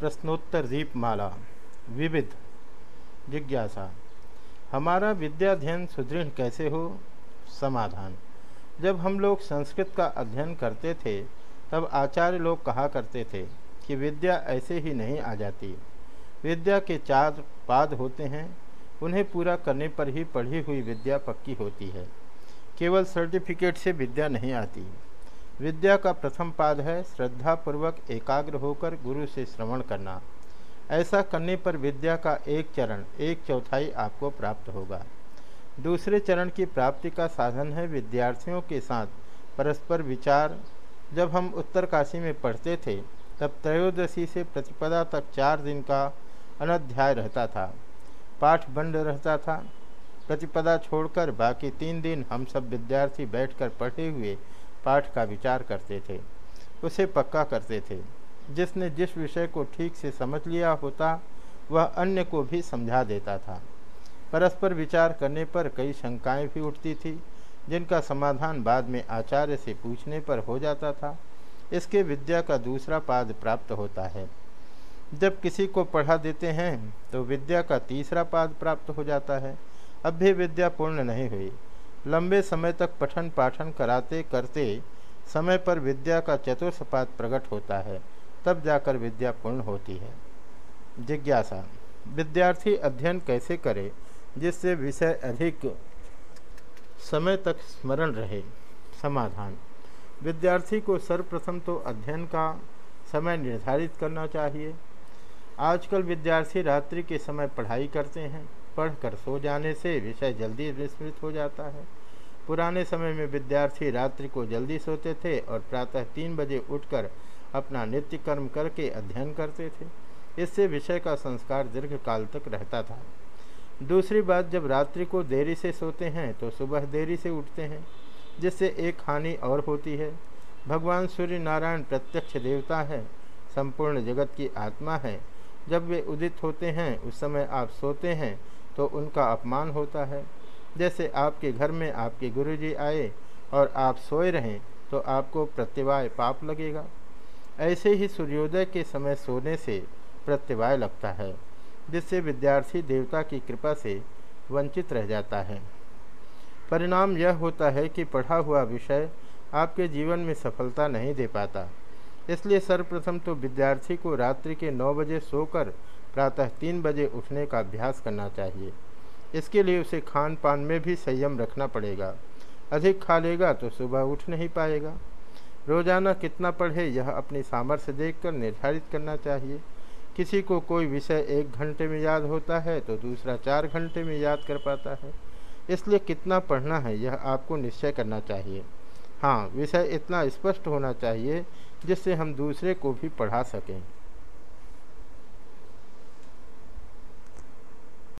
प्रश्नोत्तर दीपमाला विविध। जिज्ञासा। हमारा विद्याध्ययन सुदृढ़ कैसे हो? समाधान। जब हम लोग संस्कृत का अध्ययन करते थे, तब आचार्य लोग कहा करते थे कि विद्या ऐसे ही नहीं आ जाती। विद्या के चार पाद होते हैं, उन्हें पूरा करने पर ही पढ़ी हुई विद्या पक्की होती है। केवल सर्टिफिकेट से विद्या नहीं आती। विद्या का प्रथम पाद है, श्रद्धापूर्वक एकाग्र होकर गुरु से श्रवण करना। ऐसा करने पर विद्या का एक चरण, एक चौथाई आपको प्राप्त होगा। दूसरे चरण की प्राप्ति का साधन है विद्यार्थियों के साथ परस्पर विचार। जब हम उत्तरकाशी में पढ़ते थे, तब त्रयोदशी से प्रतिपदा तक चार दिन का अनध्याय रहता था। पाठ बंद रहता था। प्रतिपदा छोड़कर बाकी तीन दिन हम सब विद्यार्थी बैठकर पढ़े हुए पाठ का विचार करते थे, उसे पक्का करते थे। जिसने जिस विषय को ठीक से समझ लिया होता, वह अन्य को भी समझा देता था। परस्पर विचार करने पर कई शंकाएँ भी उठती थी, जिनका समाधान बाद में आचार्य से पूछने पर हो जाता था। इसके विद्या का दूसरा पाद प्राप्त होता है। जब किसी को पढ़ा देते हैं तो विद्या का तीसरा पाद प्राप्त हो जाता है। अब भी विद्या पूर्ण नहीं हुई। लंबे समय तक पठन पाठन कराते, करते, समय पर विद्या का चतुर्थपाद प्रकट होता है, तब जाकर विद्या पूर्ण होती है। जिज्ञासा, विद्यार्थी अध्ययन कैसे करे, जिससे विषय अधिक समय तक स्मरण रहे? समाधान, विद्यार्थी को सर्वप्रथम तो अध्ययन का समय निर्धारित करना चाहिए। आजकल विद्यार्थी रात्रि के समय पढ़ाई करते हैं। पढ़कर सो जाने से विषय जल्दी विस्मृत हो जाता है। पुराने समय में विद्यार्थी रात्रि को जल्दी सोते थे और प्रातः तीन बजे उठकर अपना नित्य कर्म करके अध्ययन करते थे। इससे विषय का संस्कार दीर्घ काल तक रहता था। दूसरी बात, जब रात्रि को देरी से सोते हैं तो सुबह देरी से उठते हैं, जिससे एक हानि और होती है। भगवान सूर्य नारायण प्रत्यक्ष देवता है, संपूर्ण जगत की आत्मा है। जब वे उदित होते हैं, उस समय आप सोते हैं तो उनका अपमान होता है। जैसे आपके घर में आपके गुरुजी आए और आप सोए रहें तो आपको प्रत्यवाय पाप लगेगा। ऐसे ही सूर्योदय के समय सोने से प्रत्यवाय लगता है, जिससे विद्यार्थी देवता की कृपा से वंचित रह जाता है। परिणाम यह होता है कि पढ़ा हुआ विषय आपके जीवन में सफलता नहीं दे पाता। इसलिए सर्वप्रथम तो विद्यार्थी को रात्रि के नौ बजे सोकर प्रातः तीन बजे उठने का अभ्यास करना चाहिए। इसके लिए उसे खान पान में भी संयम रखना पड़ेगा। अधिक खा लेगा तो सुबह उठ नहीं पाएगा। रोज़ाना कितना पढ़े यह अपनी सामर्थ्य देखकर निर्धारित करना चाहिए। किसी को कोई विषय एक घंटे में याद होता है तो दूसरा चार घंटे में याद कर पाता है। इसलिए कितना पढ़ना है यह आपको निश्चय करना चाहिए। हाँ विषय इतना स्पष्ट होना चाहिए जिससे हम दूसरे को भी पढ़ा सकें।